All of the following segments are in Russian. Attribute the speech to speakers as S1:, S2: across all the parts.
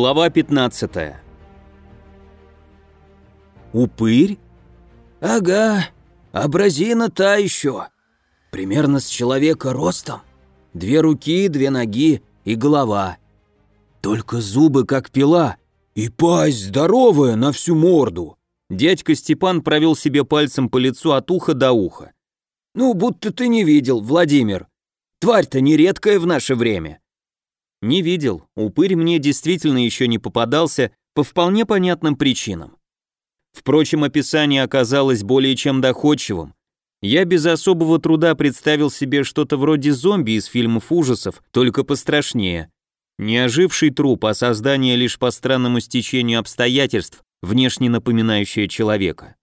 S1: Глава 15
S2: Упырь? Ага, абразина та еще. Примерно с человека ростом. Две руки, две ноги и голова. Только зубы как пила. И пасть здоровая на всю морду.
S1: Дядька Степан провел себе пальцем по лицу от уха до уха.
S2: Ну, будто ты не видел, Владимир. Тварь-то нередкая в наше время.
S1: Не видел. Упырь мне действительно еще не попадался по вполне понятным причинам. Впрочем, описание оказалось более чем доходчивым. Я без особого труда представил себе что-то вроде зомби из фильмов ужасов, только пострашнее. Не оживший труп, а создание лишь по странному стечению обстоятельств, внешне напоминающее человека.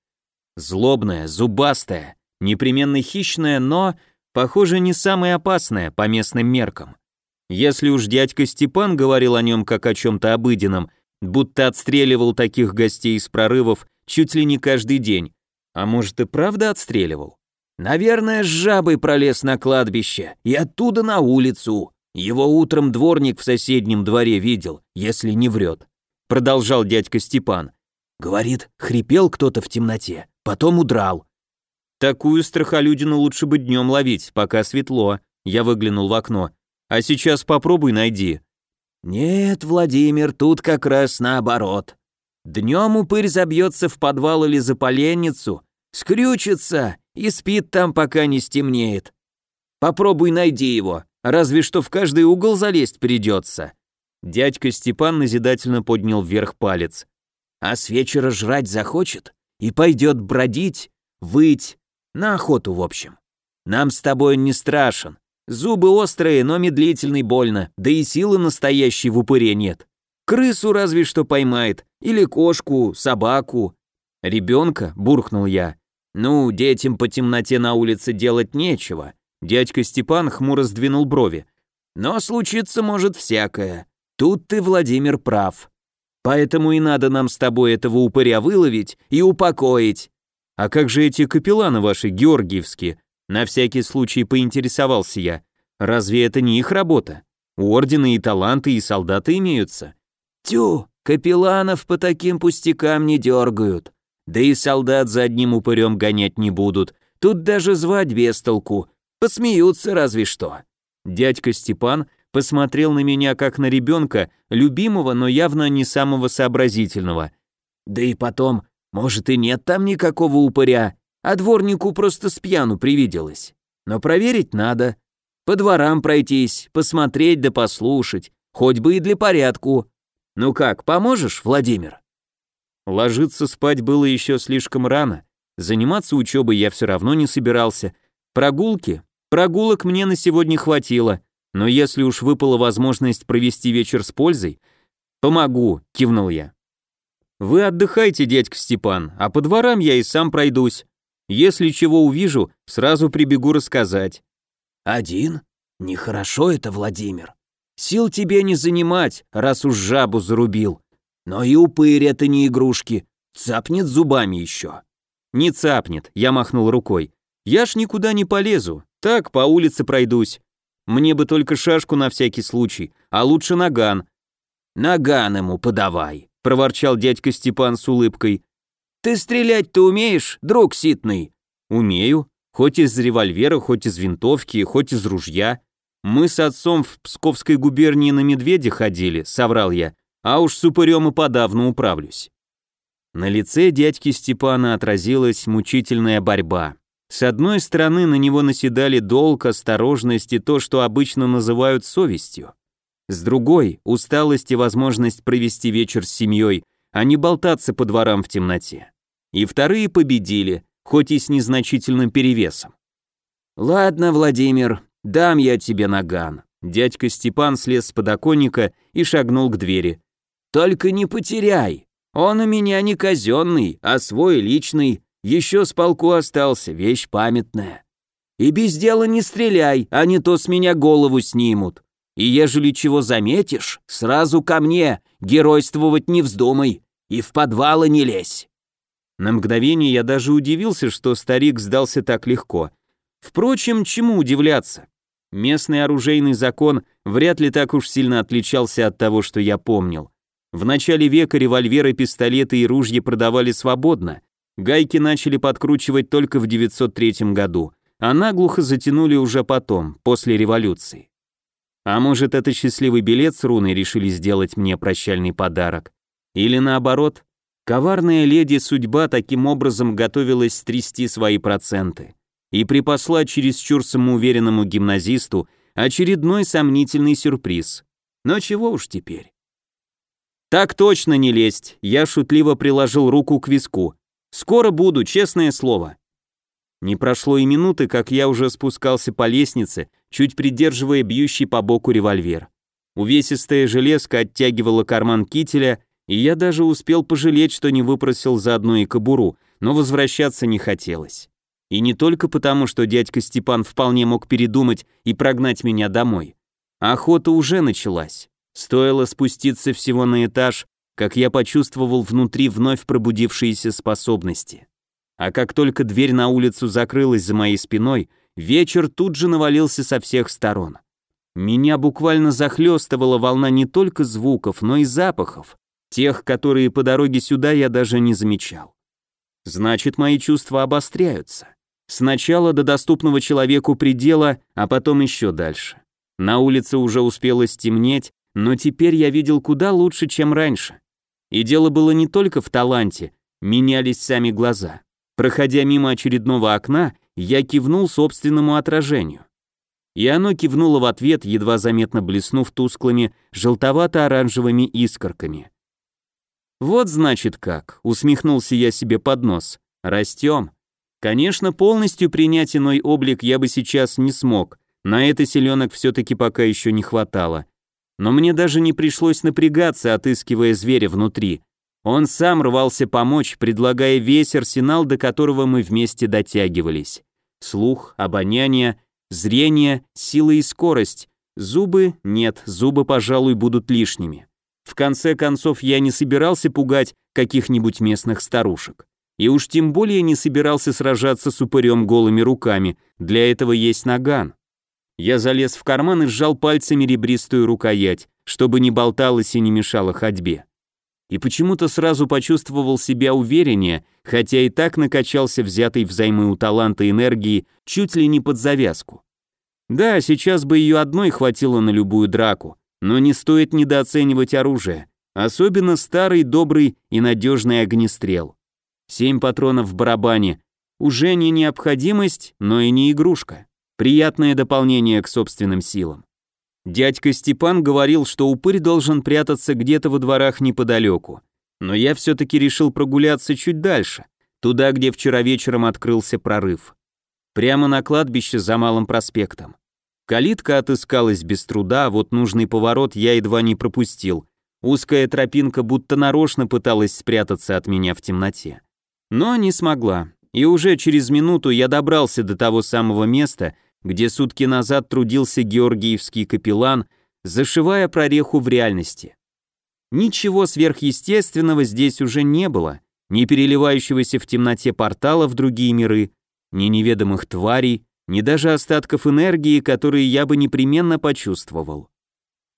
S1: Злобное, зубастое, непременно хищное, но, похоже, не самое опасное по местным меркам. Если уж дядька Степан говорил о нем как о чем-то обыденном, будто отстреливал таких гостей из прорывов чуть ли не каждый день, а может и правда отстреливал?
S2: Наверное, с жабой пролез на кладбище и оттуда на улицу. Его утром дворник в соседнем дворе видел, если не врет. Продолжал дядька Степан. Говорит, хрипел кто-то в темноте, потом удрал.
S1: Такую страхолюдину лучше бы днем ловить, пока светло. Я выглянул в окно. А сейчас попробуй найди.
S2: Нет, Владимир, тут как раз наоборот. Днем упырь забьется в подвал или за поленницу, скрючится и спит там, пока не стемнеет. Попробуй найди его, разве что в каждый угол залезть придется.
S1: Дядька Степан назидательно поднял вверх палец.
S2: А с вечера жрать захочет и пойдет бродить, выть, на охоту в общем. Нам с тобой не страшен, Зубы острые, но медлительный больно, да и силы настоящей в упыре нет. Крысу разве что поймает, или кошку, собаку. Ребенка, буркнул я. Ну, детям по темноте на улице делать нечего. Дядька Степан хмуро сдвинул брови. Но случиться может всякое. Тут ты, Владимир, прав. Поэтому и надо нам с тобой этого упыря выловить и упокоить.
S1: А как же эти капелланы ваши, георгиевские? На всякий случай поинтересовался я. Разве это не их работа? У ордена и таланты, и солдаты имеются.
S2: Тю, капелланов по таким пустякам не дергают. Да и солдат за одним упырем гонять не будут. Тут даже звать без толку. Посмеются разве что.
S1: Дядька Степан посмотрел на меня как на ребенка, любимого, но явно не самого сообразительного.
S2: Да и потом, может и нет там никакого упыря, а дворнику просто с пьяну привиделось. Но проверить надо. По дворам пройтись, посмотреть да послушать, хоть бы и для порядку. Ну как, поможешь, Владимир?
S1: Ложиться спать было еще слишком рано. Заниматься учебой я все равно не собирался. Прогулки? Прогулок мне на сегодня хватило. Но если уж выпала возможность провести вечер с пользой, помогу, кивнул я. Вы отдыхайте, дядька Степан, а по дворам я и сам пройдусь. Если чего увижу, сразу прибегу рассказать.
S2: Один? Нехорошо это, Владимир. Сил тебе не занимать, раз уж жабу зарубил. Но и упырь это не игрушки. Цапнет зубами еще.
S1: Не цапнет, я махнул рукой. Я ж никуда не полезу. Так, по улице пройдусь. Мне бы только шашку на всякий случай, а лучше наган.
S2: Наган ему подавай, проворчал дядька Степан с улыбкой. Ты стрелять-то умеешь, друг ситный?»
S1: «Умею. Хоть из револьвера, хоть из винтовки, хоть из ружья. Мы с отцом в Псковской губернии на медведя ходили», — соврал я. «А уж с упырем и подавно управлюсь». На лице дядьки Степана отразилась мучительная борьба. С одной стороны, на него наседали долг, осторожность и то, что обычно называют совестью. С другой — усталость и возможность провести вечер с семьей, а не болтаться по дворам в темноте и вторые победили, хоть и с незначительным перевесом.
S2: «Ладно, Владимир, дам я тебе наган». Дядька Степан слез с подоконника и шагнул к двери. «Только не потеряй. Он у меня не казенный, а свой личный. Еще с полку остался, вещь памятная. И без дела не стреляй, а не то с меня голову снимут. И ежели чего заметишь, сразу ко мне, геройствовать не вздумай, и в подвалы не лезь».
S1: На мгновение я даже удивился, что старик сдался так легко. Впрочем, чему удивляться? Местный оружейный закон вряд ли так уж сильно отличался от того, что я помнил. В начале века револьверы, пистолеты и ружья продавали свободно, гайки начали подкручивать только в 903 году, а наглухо затянули уже потом, после революции. А может, это счастливый билет с руной решили сделать мне прощальный подарок? Или наоборот, коварная леди судьба таким образом готовилась стрясти свои проценты и припасла чересчур самоуверенному гимназисту очередной сомнительный сюрприз. Но чего уж теперь? Так точно не лезть, я шутливо приложил руку к виску. Скоро буду, честное слово. Не прошло и минуты, как я уже спускался по лестнице, чуть придерживая бьющий по боку револьвер. Увесистая железка оттягивала карман кителя, и я даже успел пожалеть, что не выпросил заодно и кобуру, но возвращаться не хотелось. И не только потому, что дядька Степан вполне мог передумать и прогнать меня домой. Охота уже началась. Стоило спуститься всего на этаж, как я почувствовал внутри вновь пробудившиеся способности. А как только дверь на улицу закрылась за моей спиной, вечер тут же навалился со всех сторон. Меня буквально захлестывала волна не только звуков, но и запахов, тех, которые по дороге сюда я даже не замечал. Значит, мои чувства обостряются. Сначала до доступного человеку предела, а потом еще дальше. На улице уже успело стемнеть, но теперь я видел куда лучше, чем раньше. И дело было не только в таланте, менялись сами глаза. Проходя мимо очередного окна, я кивнул собственному отражению. И оно кивнуло в ответ, едва заметно блеснув тусклыми желтовато-оранжевыми искорками. «Вот значит как», — усмехнулся я себе под нос. «Растем». Конечно, полностью принять иной облик я бы сейчас не смог, на это селенок все-таки пока еще не хватало. Но мне даже не пришлось напрягаться, отыскивая зверя внутри. Он сам рвался помочь, предлагая весь арсенал, до которого мы вместе дотягивались. Слух, обоняние, зрение, сила и скорость. Зубы? Нет, зубы, пожалуй, будут лишними. В конце концов, я не собирался пугать каких-нибудь местных старушек. И уж тем более не собирался сражаться с упырем голыми руками, для этого есть наган. Я залез в карман и сжал пальцами ребристую рукоять, чтобы не болталось и не мешало ходьбе и почему-то сразу почувствовал себя увереннее, хотя и так накачался взятой взаймы у таланта энергии чуть ли не под завязку. Да, сейчас бы ее одной хватило на любую драку, но не стоит недооценивать оружие, особенно старый, добрый и надежный огнестрел. Семь патронов в барабане уже не необходимость, но и не игрушка. Приятное дополнение к собственным силам. Дядька Степан говорил, что упырь должен прятаться где-то во дворах неподалеку. Но я все-таки решил прогуляться чуть дальше, туда, где вчера вечером открылся прорыв. Прямо на кладбище за Малым проспектом. Калитка отыскалась без труда, вот нужный поворот я едва не пропустил. Узкая тропинка будто нарочно пыталась спрятаться от меня в темноте. Но не смогла, и уже через минуту я добрался до того самого места, где сутки назад трудился георгиевский капеллан, зашивая прореху в реальности. Ничего сверхъестественного здесь уже не было, ни переливающегося в темноте портала в другие миры, ни неведомых тварей, ни даже остатков энергии, которые я бы непременно почувствовал.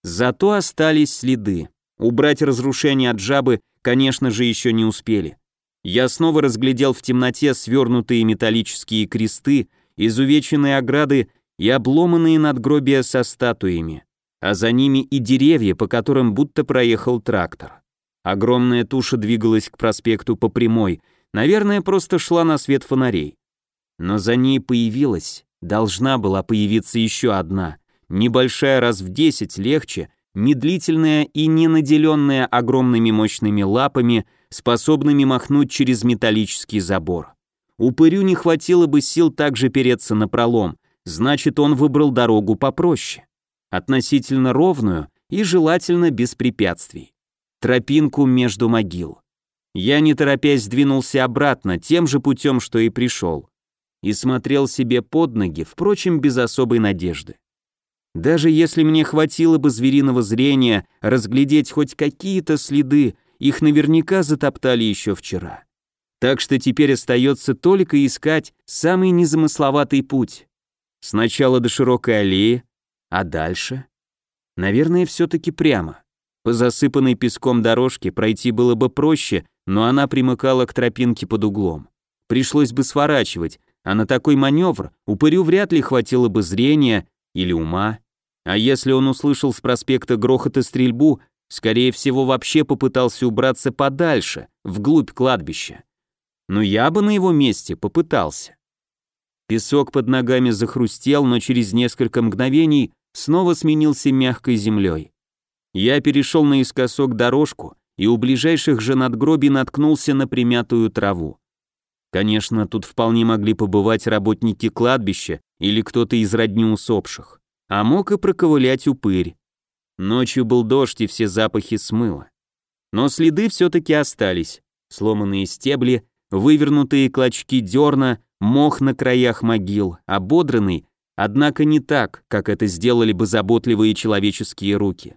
S1: Зато остались следы. Убрать разрушение от жабы, конечно же, еще не успели. Я снова разглядел в темноте свернутые металлические кресты, изувеченные ограды и обломанные надгробия со статуями, а за ними и деревья, по которым будто проехал трактор. Огромная туша двигалась к проспекту по прямой, наверное, просто шла на свет фонарей. Но за ней появилась, должна была появиться еще одна, небольшая раз в десять легче, медлительная и не наделенная огромными мощными лапами, способными махнуть через металлический забор. Упырю не хватило бы сил также переться на пролом, значит, он выбрал дорогу попроще, относительно ровную и желательно без препятствий. Тропинку между могил. Я не торопясь двинулся обратно, тем же путем, что и пришел, и смотрел себе под ноги, впрочем, без особой надежды. Даже если мне хватило бы звериного зрения разглядеть хоть какие-то следы, их наверняка затоптали еще вчера. Так что теперь остается только искать самый незамысловатый путь. Сначала до широкой аллеи, а дальше? Наверное, все-таки прямо. По засыпанной песком дорожке пройти было бы проще, но она примыкала к тропинке под углом. Пришлось бы сворачивать, а на такой маневр упырю вряд ли хватило бы зрения или ума. А если он услышал с проспекта грохот и стрельбу, скорее всего вообще попытался убраться подальше, вглубь кладбища. Но я бы на его месте попытался. Песок под ногами захрустел, но через несколько мгновений снова сменился мягкой землей. Я перешел наискосок дорожку и у ближайших же надгробий наткнулся на примятую траву. Конечно, тут вполне могли побывать работники кладбища или кто-то из родни усопших, а мог и проковылять упырь. Ночью был дождь и все запахи смыло. Но следы все-таки остались. Сломанные стебли, вывернутые клочки дерна, мох на краях могил, ободранный, однако не так, как это сделали бы заботливые человеческие руки.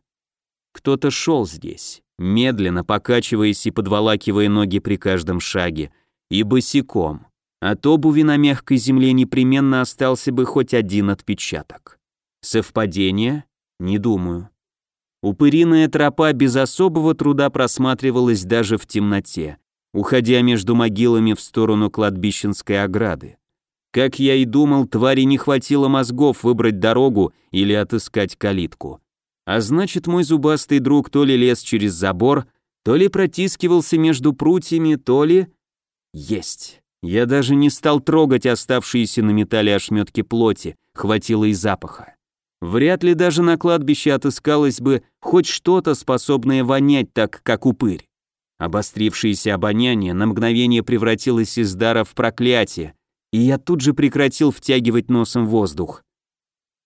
S1: Кто-то шел здесь, медленно покачиваясь и подволакивая ноги при каждом шаге, и босиком. От обуви на мягкой земле непременно остался бы хоть один отпечаток. Совпадение? Не думаю. Упыриная тропа без особого труда просматривалась даже в темноте, уходя между могилами в сторону кладбищенской ограды. Как я и думал, твари не хватило мозгов выбрать дорогу или отыскать калитку. А значит, мой зубастый друг то ли лез через забор, то ли протискивался между прутьями, то ли... Есть. Я даже не стал трогать оставшиеся на металле ошметки плоти, хватило и запаха. Вряд ли даже на кладбище отыскалось бы хоть что-то, способное вонять так, как упырь. Обострившееся обоняние на мгновение превратилось из дара в проклятие, и я тут же прекратил втягивать носом воздух.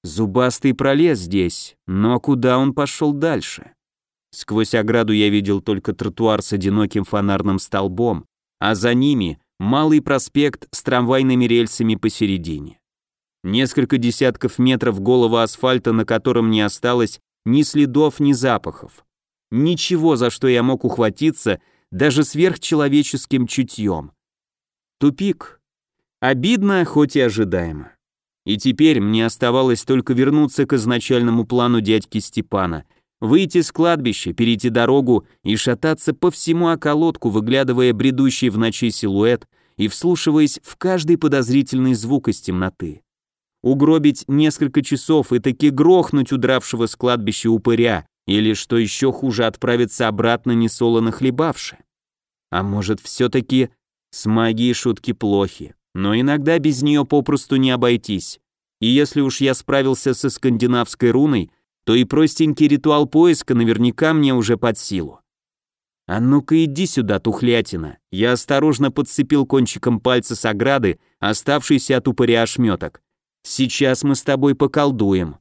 S1: Зубастый пролез здесь, но куда он пошел дальше? Сквозь ограду я видел только тротуар с одиноким фонарным столбом, а за ними малый проспект с трамвайными рельсами посередине. Несколько десятков метров голого асфальта, на котором не осталось ни следов, ни запахов. Ничего, за что я мог ухватиться, даже сверхчеловеческим чутьем. Тупик. Обидно, хоть и ожидаемо. И теперь мне оставалось только вернуться к изначальному плану дядьки Степана, выйти с кладбища, перейти дорогу и шататься по всему околотку, выглядывая бредущий в ночи силуэт и вслушиваясь в каждый подозрительный звук из темноты. Угробить несколько часов и таки грохнуть удравшего с кладбища упыря, или, что еще хуже, отправиться обратно несолоно хлебавши. А может, все-таки с магией шутки плохи но иногда без нее попросту не обойтись. И если уж я справился со скандинавской руной, то и простенький ритуал поиска наверняка мне уже под силу. «А ну-ка иди сюда, тухлятина!» Я осторожно подцепил кончиком пальца с ограды, оставшийся от упыря ошметок. «Сейчас мы с тобой поколдуем».